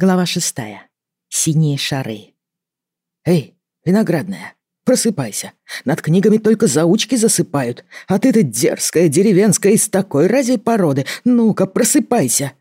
Глава шестая. Синие шары. «Эй, виноградная, просыпайся. Над книгами только заучки засыпают. А ты-то дерзкая, деревенская, из такой рази породы. Ну-ка, просыпайся!»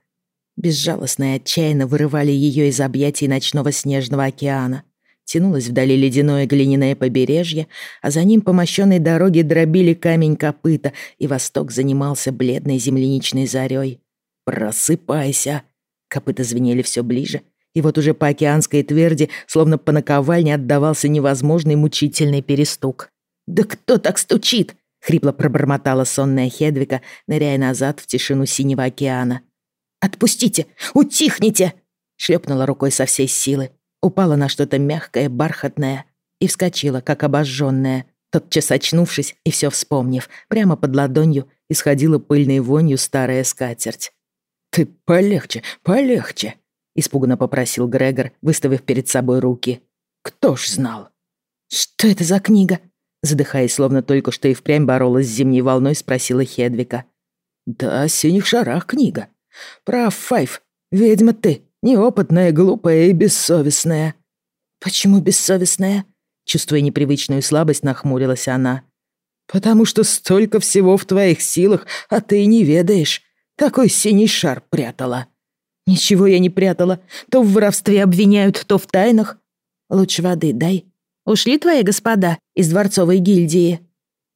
Безжалостно и отчаянно вырывали ее из объятий ночного снежного океана. Тянулось вдали ледяное глиняное побережье, а за ним по мощенной дороге дробили камень копыта, и восток занимался бледной земляничной зарей. «Просыпайся!» Копыта звенели все ближе, и вот уже по океанской тверди, словно по наковальне, отдавался невозможный мучительный перестук. «Да кто так стучит?» — хрипло пробормотала сонная Хедвика, ныряя назад в тишину синего океана. «Отпустите! Утихните!» — шлепнула рукой со всей силы, упала на что-то мягкое, бархатное и вскочила, как обожженная, тотчас очнувшись и все вспомнив, прямо под ладонью исходила пыльной вонью старая скатерть. «Ты полегче, полегче», — испуганно попросил Грегор, выставив перед собой руки. «Кто ж знал?» «Что это за книга?» Задыхаясь, словно только что и впрямь боролась с зимней волной, спросила Хедвика. «Да, о синих шарах книга. Прав, Файв. Ведьма ты, неопытная, глупая и бессовестная». «Почему бессовестная?» Чувствуя непривычную слабость, нахмурилась она. «Потому что столько всего в твоих силах, а ты не ведаешь. Такой синий шар прятала». «Ничего я не прятала. То в воровстве обвиняют, то в тайнах. Лучше воды дай. Ушли твои господа из дворцовой гильдии?»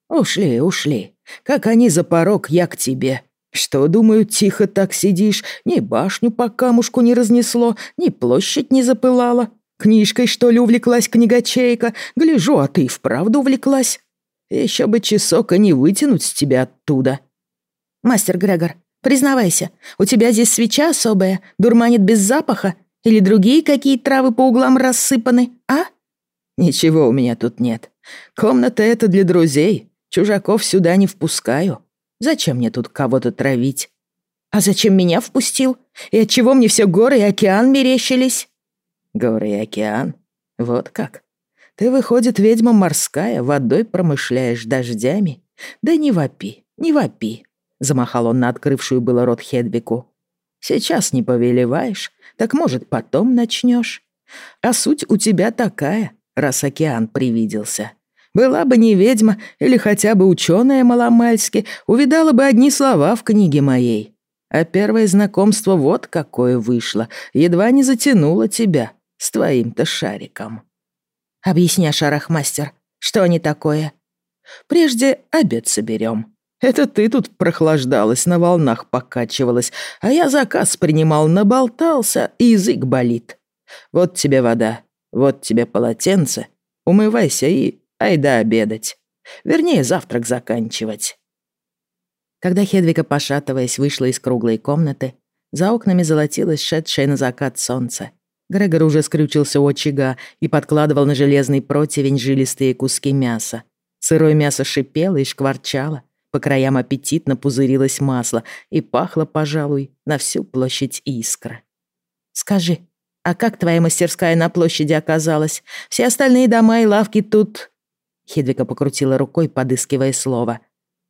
«Ушли, ушли. Как они за порог, я к тебе. Что, думаю, тихо так сидишь? Ни башню по камушку не разнесло, ни площадь не запылала. Книжкой, что ли, увлеклась книгачейка? Гляжу, а ты вправду увлеклась. Еще бы часок, а не вытянуть с тебя оттуда». «Мастер Грегор, Признавайся, у тебя здесь свеча особая, дурманит без запаха? Или другие какие травы по углам рассыпаны, а?» «Ничего у меня тут нет. Комната эта для друзей. Чужаков сюда не впускаю. Зачем мне тут кого-то травить?» «А зачем меня впустил? И отчего мне все горы и океан мерещились?» «Горы и океан? Вот как. Ты, выходит, ведьма морская, водой промышляешь дождями? Да не вопи, не вопи. Замахал он на открывшую было рот Хедвику. «Сейчас не повелеваешь, так, может, потом начнешь. А суть у тебя такая, раз океан привиделся. Была бы не ведьма или хотя бы ученая маломальски, увидала бы одни слова в книге моей. А первое знакомство вот какое вышло, едва не затянуло тебя с твоим-то шариком». «Объясни, шарахмастер, что они такое?» «Прежде обед соберем. Это ты тут прохлаждалась, на волнах покачивалась, а я заказ принимал, наболтался, и язык болит. Вот тебе вода, вот тебе полотенце, умывайся и айда обедать. Вернее, завтрак заканчивать». Когда Хедвика, пошатываясь, вышла из круглой комнаты, за окнами золотилось шедшее на закат солнце. Грегор уже скрючился у очага и подкладывал на железный противень жилистые куски мяса. Сырое мясо шипело и шкварчало, по краям аппетитно пузырилось масло и пахло, пожалуй, на всю площадь искра. «Скажи, а как твоя мастерская на площади оказалась? Все остальные дома и лавки тут...» Хедвика покрутила рукой, подыскивая слово.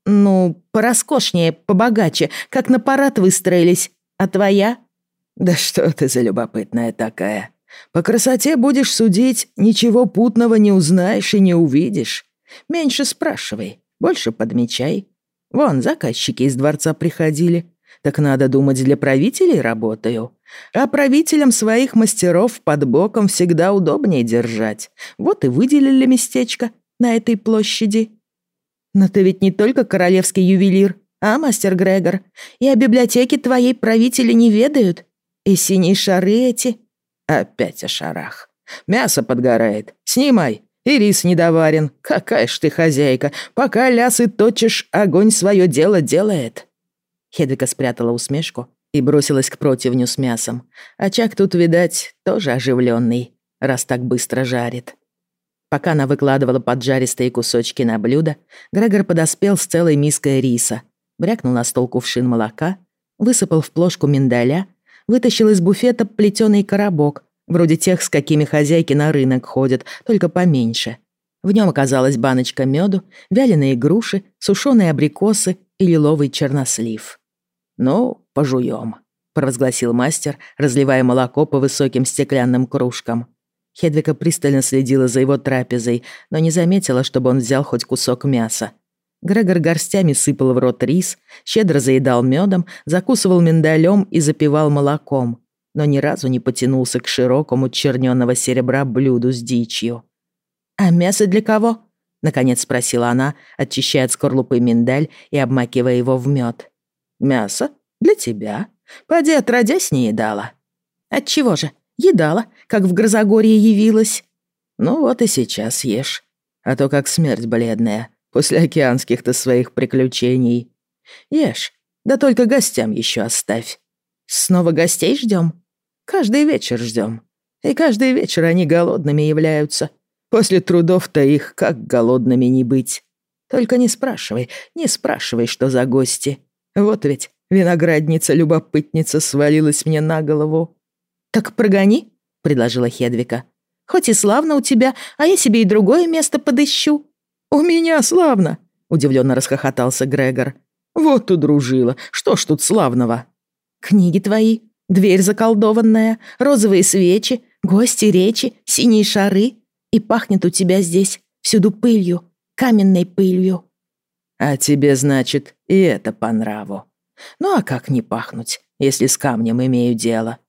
«Ну, пороскошнее, побогаче, как на парад выстроились. А твоя?» «Да что ты за любопытная такая? По красоте будешь судить, ничего путного не узнаешь и не увидишь. Меньше спрашивай, больше подмечай. Вон, заказчики из дворца приходили. Так надо думать, для правителей работаю. А правителям своих мастеров под боком всегда удобнее держать. Вот и выделили местечко на этой площади. Но ты ведь не только королевский ювелир, а, мастер Грегор? И о библиотеке твоей правители не ведают? И синие шары эти? Опять о шарах. Мясо подгорает. Снимай, и рис недоварен. Какая ж ты хозяйка. Пока лясы точишь, огонь свое дело делает». Хедвика спрятала усмешку и бросилась к противню с мясом. Очаг тут, видать, тоже оживленный, раз так быстро жарит. Пока она выкладывала поджаристые кусочки на блюдо, Грегор подоспел с целой миской риса, брякнул на стол кувшин молока, высыпал в плошку миндаля, вытащил из буфета плетеный коробок, Вроде тех, с какими хозяйки на рынок ходят, только поменьше. В нем оказалась баночка меду, вяленые груши, сушеные абрикосы и лиловый чернослив. «Ну, пожуем», провозгласил мастер, разливая молоко по высоким стеклянным кружкам. Хедвика пристально следила за его трапезой, но не заметила, чтобы он взял хоть кусок мяса. Грегор горстями сыпал в рот рис, щедро заедал медом, закусывал миндалем и запивал молоком, но ни разу не потянулся к широкому черненого серебра блюду с дичью. «А мясо для кого?» — наконец спросила она, очищая от скорлупы миндаль и обмакивая его в мед. «Мясо? Для тебя. Поди, отродясь, не едала». «Отчего же? Едала, как в Грозогорье явилась». «Ну вот и сейчас ешь. А то как смерть бледная, после океанских-то своих приключений. Ешь, да только гостям еще оставь. Снова гостей ждем? Каждый вечер ждем. И каждый вечер они голодными являются. После трудов-то их как голодными не быть. Только не спрашивай, не спрашивай, что за гости. Вот ведь виноградница-любопытница свалилась мне на голову. «Так прогони», — предложила Хедвика. «Хоть и славно у тебя, а я себе и другое место подыщу». «У меня славно!» — удивленно расхохотался Грегор. «Вот удружила. Что ж тут славного?» «Книги твои, дверь заколдованная, розовые свечи, гости речи, синие шары. И пахнет у тебя здесь всюду пылью, каменной пылью». «А тебе, значит, и это по нраву. Ну а как не пахнуть, если с камнем имею дело?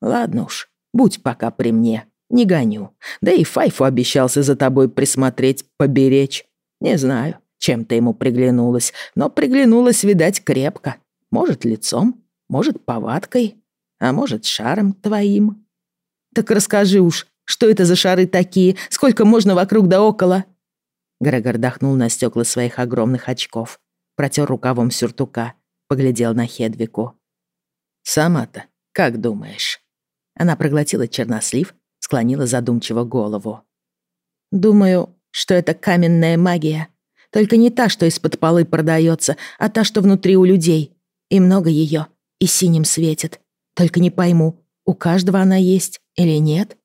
Ладно уж, будь пока при мне, не гоню. Да и Файфу обещался за тобой присмотреть, поберечь. Не знаю, чем ты ему приглянулась, но приглянулась, видать, крепко. Может, лицом, может, повадкой, а может, шаром твоим. Так расскажи уж, что это за шары такие, сколько можно вокруг да около?» Грегор дохнул на стекла своих огромных очков, протер рукавом сюртука, поглядел на Хедвику. «Сама-то как думаешь?» Она проглотила чернослив, склонила задумчиво голову. «Думаю, что это каменная магия. Только не та, что из-под полы продается, а та, что внутри у людей. И много ее, и синим светит. Только не пойму, у каждого она есть или нет?»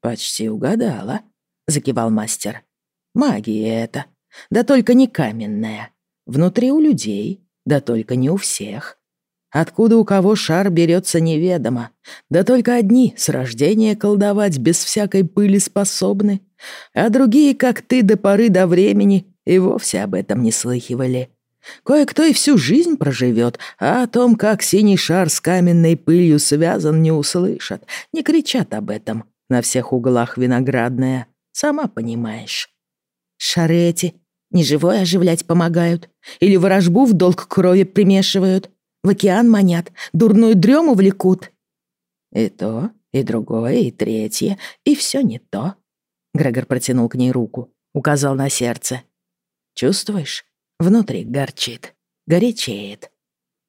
«Почти угадала», — закивал мастер. «Магия это. Да только не каменная. Внутри у людей, да только не у всех. Откуда у кого шар берется неведомо. Да только одни с рождения колдовать без всякой пыли способны, а другие, как ты, до поры до времени и вовсе об этом не слыхивали. Кое-кто и всю жизнь проживет, а о том, как синий шар с каменной пылью связан, не услышат, не кричат об этом. На всех углах виноградная, сама понимаешь. Шары эти неживое оживлять помогают или ворожбу в долг крови примешивают, в океан манят, дурную дрему влекут. И то, и другое, и третье, и все не то. Грегор протянул к ней руку, указал на сердце. Чувствуешь? Внутри горчит, горячеет.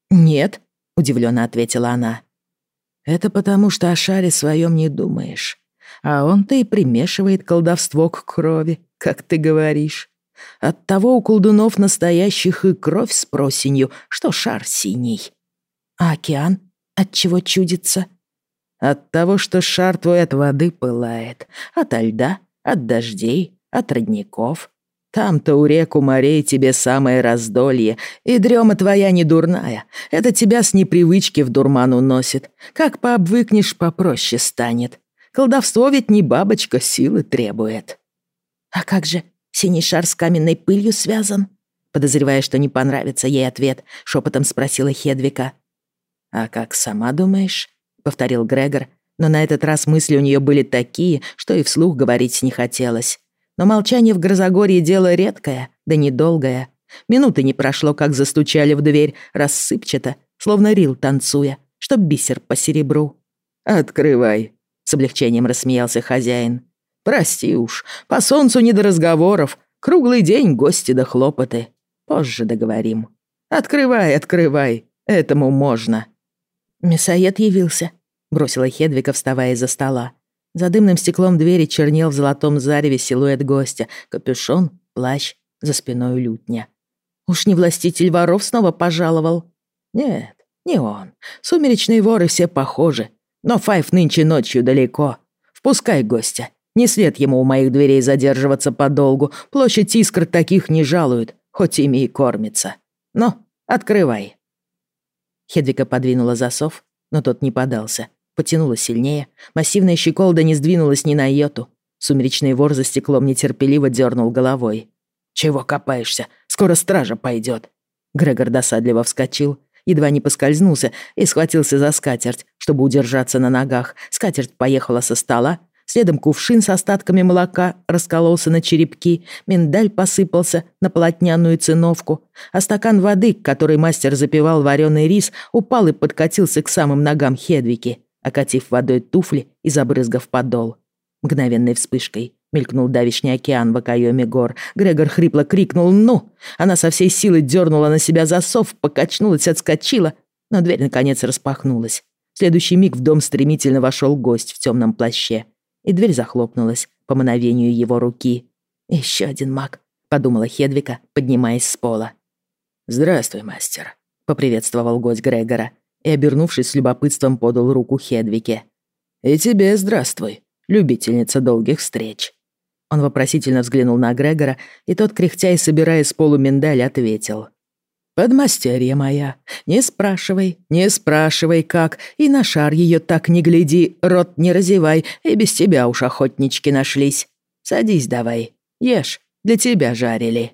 «Нет», — удивленно ответила она. «Это потому, что о шаре своем не думаешь а он-то и примешивает колдовство к крови, как ты говоришь. Оттого у колдунов настоящих и кровь с просенью, что шар синий. А океан от чего чудится? От того, что шар твой от воды пылает, от льда, от дождей, от родников. Там-то у реку морей тебе самое раздолье, и дрема твоя не дурная. Это тебя с непривычки в дурман уносит. Как пообвыкнешь, попроще станет. Колдовство ведь не бабочка, силы требует. А как же синий шар с каменной пылью связан? Подозревая, что не понравится ей ответ, шепотом спросила Хедвика. «А как сама думаешь?» — повторил Грегор, но на этот раз мысли у нее были такие, что и вслух говорить не хотелось. Но молчание в Грозогорье дело редкое, да недолгое. Минуты не прошло, как застучали в дверь, рассыпчато, словно рил танцуя, чтоб бисер по серебру. «Открывай», с облегчением рассмеялся хозяин. «Прости уж, по солнцу не до разговоров. Круглый день гости да хлопоты. Позже договорим. Открывай, открывай. Этому можно». «Мясоед явился», — бросила Хедвика, вставая из-за стола. За дымным стеклом двери чернел в золотом зареве силуэт гостя, капюшон, плащ, за спиной лютня. «Уж не властитель воров снова пожаловал?» «Нет, не он. Сумеречные воры все похожи, но Файв нынче ночью далеко. Впускай гостя. Не след ему у моих дверей задерживаться подолгу. Площадь искр таких не жалуют, хоть ими и кормится. Ну, открывай». Хедвика подвинула засов, но тот не подался. Потянуло сильнее, массивная щеколда не сдвинулась ни на йоту. Сумеречный вор за стеклом нетерпеливо дернул головой. «Чего копаешься? Скоро стража пойдет. Грегор досадливо вскочил, едва не поскользнулся и схватился за скатерть, чтобы удержаться на ногах. Скатерть поехала со стола, Следом кувшин с остатками молока раскололся на черепки, миндаль посыпался на полотняную циновку, а стакан воды, который мастер запивал вареный рис, упал и подкатился к самым ногам Хедвики, окатив водой туфли и забрызгав подол. Мгновенной вспышкой мелькнул давишний океан в окоеме гор. Грегор хрипло крикнул «Ну!». Она со всей силы дернула на себя засов, покачнулась, отскочила, но дверь наконец распахнулась. В следующий миг в дом стремительно вошел гость в темном плаще и дверь захлопнулась по мановению его руки. «Еще один маг», — подумала Хедвика, поднимаясь с пола. «Здравствуй, мастер», — поприветствовал гость Грегора и, обернувшись с любопытством, подал руку Хедвике. «И тебе здравствуй, любительница долгих встреч». Он вопросительно взглянул на Грегора, и тот, кряхтя и собирая с полу миндаль, ответил. «Подмастерье моя, не спрашивай, не спрашивай как, и на шар ее так не гляди, рот не разевай, и без тебя уж охотнички нашлись. Садись давай, ешь, для тебя жарили».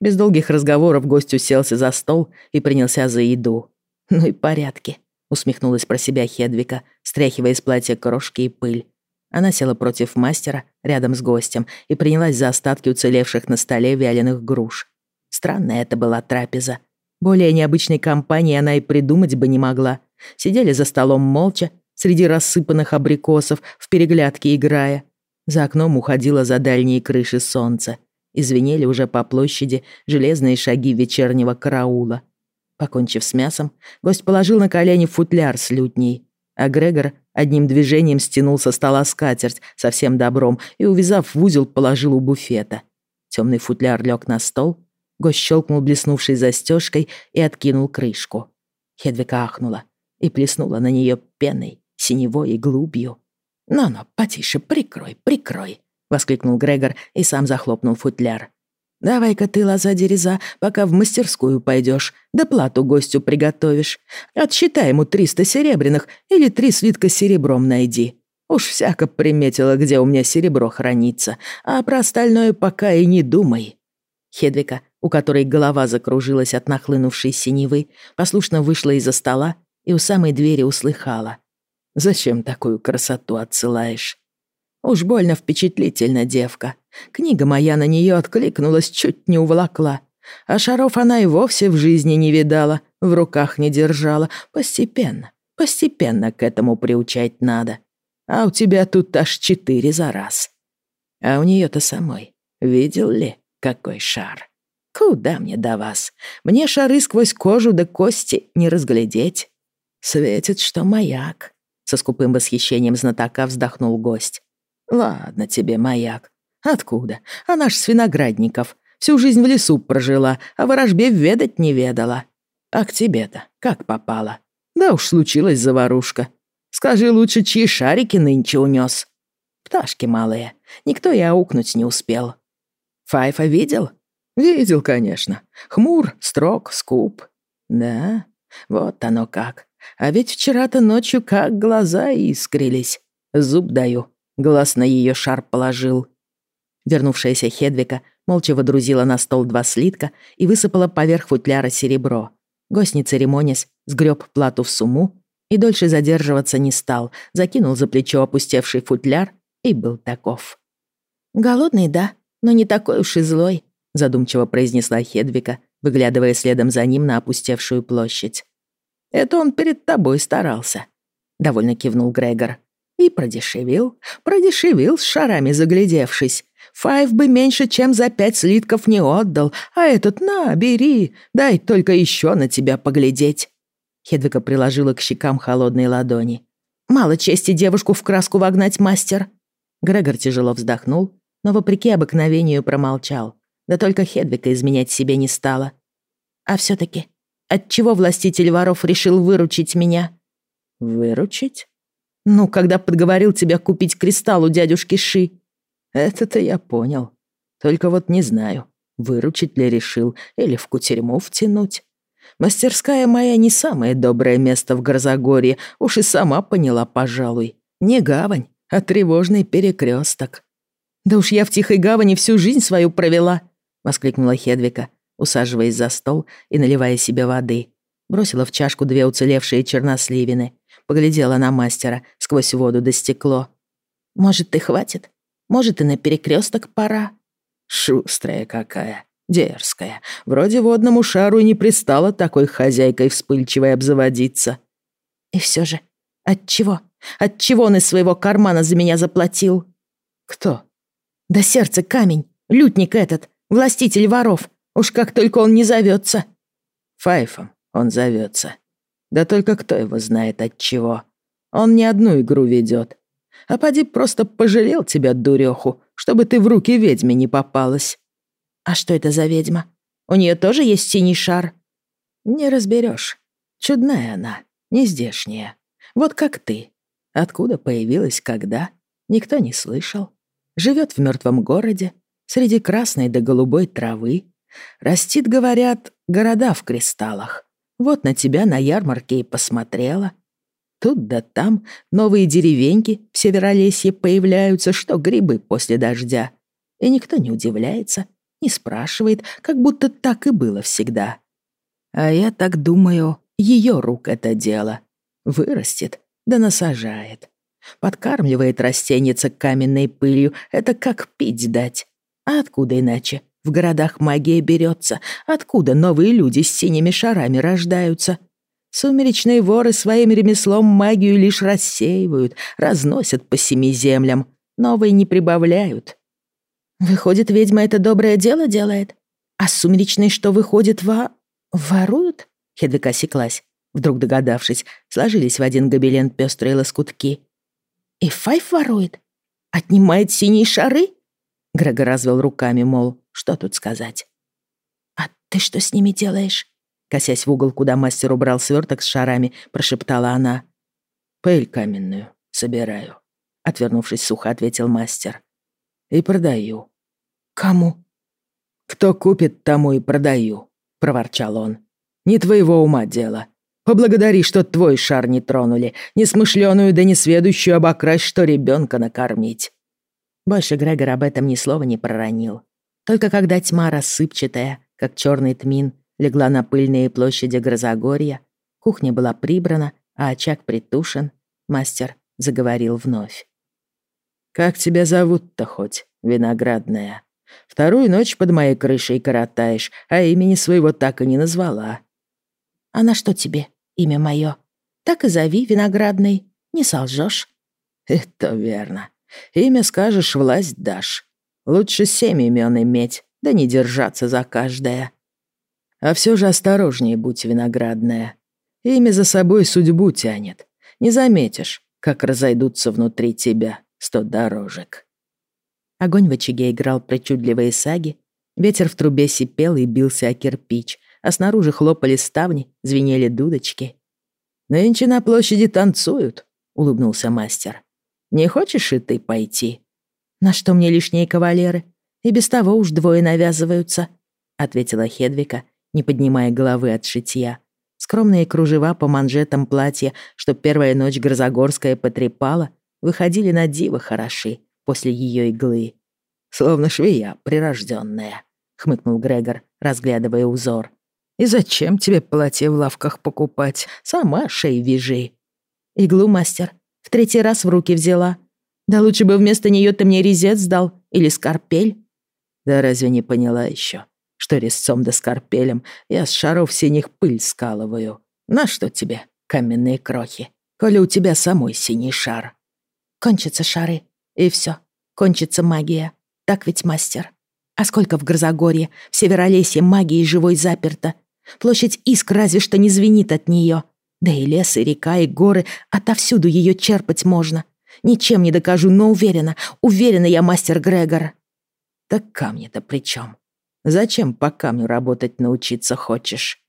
Без долгих разговоров гость уселся за стол и принялся за еду. «Ну и порядки», — усмехнулась про себя Хедвика, стряхивая из платья крошки и пыль. Она села против мастера, рядом с гостем, и принялась за остатки уцелевших на столе вяленых груш. Странная это была трапеза. Более необычной компании она и придумать бы не могла. Сидели за столом молча, среди рассыпанных абрикосов, в переглядке играя. За окном уходило за дальние крыши солнце. Извинели уже по площади железные шаги вечернего караула. Покончив с мясом, гость положил на колени футляр с лютней, а Грегор одним движением стянул со стола скатерть со всем добром и, увязав в узел, положил у буфета. Темный футляр лег на стол, Гость щелкнул блеснувшей застежкой и откинул крышку. Хедвика ахнула и плеснула на нее пеной, синевой и глубью. «Ну-ну, потише, прикрой, прикрой!» — воскликнул Грегор и сам захлопнул футляр. «Давай-ка ты, лоза дереза, пока в мастерскую пойдешь, да плату гостю приготовишь. Отсчитай ему триста серебряных или три свитка серебром найди. Уж всяко приметила, где у меня серебро хранится, а про остальное пока и не думай». Хедвика у которой голова закружилась от нахлынувшей синевы, послушно вышла из-за стола и у самой двери услыхала. «Зачем такую красоту отсылаешь?» Уж больно впечатлительна девка. Книга моя на нее откликнулась, чуть не уволокла. А шаров она и вовсе в жизни не видала, в руках не держала. Постепенно, постепенно к этому приучать надо. А у тебя тут аж четыре за раз. А у нее-то самой, видел ли, какой шар? Куда мне до вас? Мне шары сквозь кожу да кости не разглядеть. Светит, что маяк. Со скупым восхищением знатока вздохнул гость. Ладно тебе, маяк. Откуда? Она ж с виноградников. Всю жизнь в лесу прожила, а ворожбе ведать не ведала. А к тебе-то как попало? Да уж случилась заварушка. Скажи лучше, чьи шарики нынче унес. Пташки малые. Никто и аукнуть не успел. Файфа видел? Видел, конечно. Хмур, строг, скуп. Да, вот оно как. А ведь вчера-то ночью как глаза искрились. Зуб даю. Глаз на ее шар положил. Вернувшаяся Хедвика молча водрузила на стол два слитка и высыпала поверх футляра серебро. Гость не церемонясь, сгреб плату в сумму и дольше задерживаться не стал, закинул за плечо опустевший футляр и был таков. «Голодный, да, но не такой уж и злой», задумчиво произнесла Хедвика, выглядывая следом за ним на опустевшую площадь. «Это он перед тобой старался», — довольно кивнул Грегор. «И продешевил, продешевил с шарами заглядевшись. Файв бы меньше, чем за пять слитков не отдал, а этот на, бери, дай только еще на тебя поглядеть». Хедвика приложила к щекам холодные ладони. «Мало чести девушку в краску вогнать, мастер!» Грегор тяжело вздохнул, но вопреки обыкновению промолчал. Да только Хедвика изменять себе не стала. А все-таки, отчего властитель воров решил выручить меня? Выручить? Ну, когда подговорил тебя купить кристалл у дядюшки Ши. Это-то я понял. Только вот не знаю, выручить ли решил или в кутерьму втянуть. Мастерская моя не самое доброе место в Грозогорье, уж и сама поняла, пожалуй. Не гавань, а тревожный перекресток. «Да уж я в Тихой Гавани всю жизнь свою провела», — воскликнула Хедвика, усаживаясь за стол и наливая себе воды. Бросила в чашку две уцелевшие черносливины, поглядела на мастера сквозь воду до стекло. «Может, ты хватит? Может, и на перекресток пора?» «Шустрая какая!» Дерзкая. Вроде водному шару и не пристала такой хозяйкой вспыльчивой обзаводиться. И все же, отчего? Отчего он из своего кармана за меня заплатил? Кто? Да сердце камень, лютник этот, властитель воров. Уж как только он не зовется. Файфом он зовется. Да только кто его знает от чего. Он не одну игру ведет. А поди просто пожалел тебя, дуреху, чтобы ты в руки ведьме не попалась. А что это за ведьма? У нее тоже есть синий шар? Не разберешь. Чудная она, не здешняя. Вот как ты. Откуда появилась, когда? Никто не слышал. Живет в мертвом городе, среди красной да голубой травы. Растит, говорят, города в кристаллах. Вот на тебя на ярмарке и посмотрела. Тут да там новые деревеньки в Северолесье появляются, что грибы после дождя. И никто не удивляется, не спрашивает, как будто так и было всегда. А я так думаю, ее рук это дело. Вырастет, да насажает. Подкармливает растеница каменной пылью, это как пить дать. А откуда иначе? В городах магия берется. Откуда новые люди с синими шарами рождаются? Сумеречные воры своим ремеслом магию лишь рассеивают, разносят по семи землям. Новые не прибавляют. Выходит, ведьма это доброе дело делает? А сумеречные что, выходит, во... воруют? Хедвиг осеклась, вдруг догадавшись, сложились в один гобелен пестрые лоскутки. И Файф ворует? Отнимает синие шары? Грегор развел руками, мол, что тут сказать. «А ты что с ними делаешь?» Косясь в угол, куда мастер убрал сверток с шарами, прошептала она. «Пыль каменную собираю», — отвернувшись сухо, ответил мастер и продаю». «Кому?» «Кто купит, тому и продаю», — проворчал он. «Не твоего ума дело. Поблагодари, что твой шар не тронули, несмышленую да несведущую обокрасть, что ребенка накормить». Больше Грегор об этом ни слова не проронил. Только когда тьма рассыпчатая, как черный тмин, легла на пыльные площади Грозогорья, кухня была прибрана, а очаг притушен, мастер заговорил вновь. «Как тебя зовут-то хоть, виноградная? Вторую ночь под моей крышей коротаешь, а имени своего так и не назвала». «А на что тебе имя мое? Так и зови, виноградный, не солжешь». «Это верно. Имя скажешь, власть дашь. Лучше семь имен иметь, да не держаться за каждое. А все же осторожнее будь, виноградная. Имя за собой судьбу тянет. Не заметишь, как разойдутся внутри тебя сто дорожек. Огонь в очаге играл причудливые саги, ветер в трубе сипел и бился о кирпич, а снаружи хлопали ставни, звенели дудочки. «Нынче на площади танцуют», — улыбнулся мастер. «Не хочешь и ты пойти?» «На что мне лишние кавалеры? И без того уж двое навязываются», — ответила Хедвика, не поднимая головы от шитья. Скромные кружева по манжетам платья, что первая ночь Грозогорская потрепала, выходили на диво хороши после ее иглы. «Словно швея прирожденная», — хмыкнул Грегор, разглядывая узор. «И зачем тебе платье в лавках покупать? Сама шеи вяжи». «Иглу, мастер, в третий раз в руки взяла. Да лучше бы вместо нее ты мне резец дал или скорпель». «Да разве не поняла еще, что резцом да скорпелем я с шаров синих пыль скалываю? На что тебе каменные крохи, коли у тебя самой синий шар?» Кончатся шары, и все. Кончится магия. Так ведь, мастер? А сколько в Грозогорье, в Северолесье магии живой заперто? Площадь иск разве что не звенит от нее. Да и лес, и река, и горы, отовсюду ее черпать можно. Ничем не докажу, но уверена, уверена я, мастер Грегор. Так камни-то при чем? Зачем по камню работать научиться хочешь?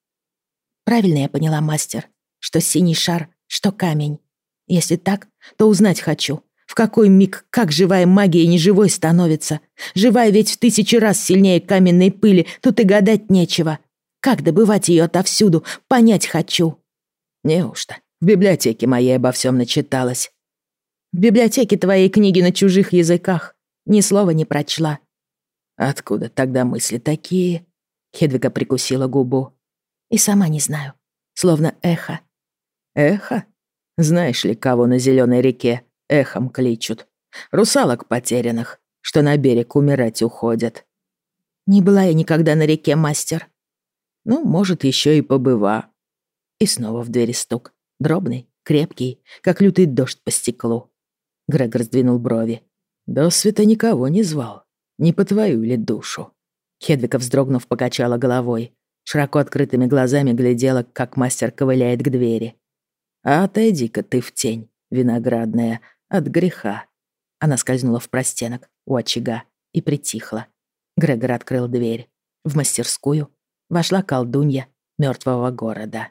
Правильно я поняла, мастер, что синий шар, что камень. Если так, то узнать хочу, в какой миг, как живая магия неживой становится. Живая ведь в тысячи раз сильнее каменной пыли, тут и гадать нечего. Как добывать ее отовсюду, понять хочу». «Неужто? В библиотеке моей обо всем начиталась». «В библиотеке твоей книги на чужих языках. Ни слова не прочла». «Откуда тогда мысли такие?» Хедвига прикусила губу. «И сама не знаю. Словно эхо». «Эхо? Знаешь ли, кого на зеленой реке эхом кличут? Русалок потерянных, что на берег умирать уходят». «Не была я никогда на реке, мастер». «Ну, может, еще и побыва». И снова в двери стук. Дробный, крепкий, как лютый дождь по стеклу. Грегор сдвинул брови. До света никого не звал. Не по твою ли душу? Хедвика, вздрогнув, покачала головой. Широко открытыми глазами глядела, как мастер ковыляет к двери. «А отойди-ка ты в тень, виноградная, от греха». Она скользнула в простенок у очага и притихла. Грегор открыл дверь. В мастерскую вошла колдунья мертвого города.